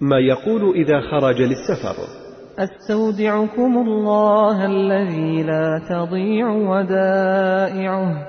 ما يقول إذا خرج للسفر. أستودعكم الله الذي لا تضيع ودائعه.